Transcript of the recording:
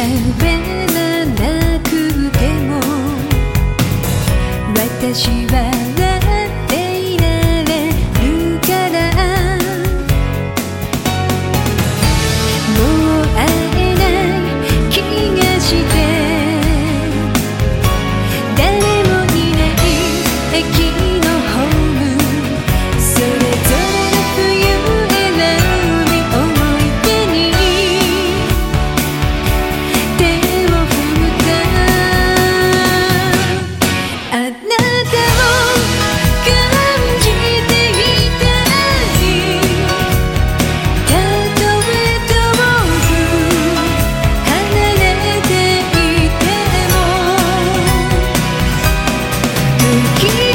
喋らなくても私は keep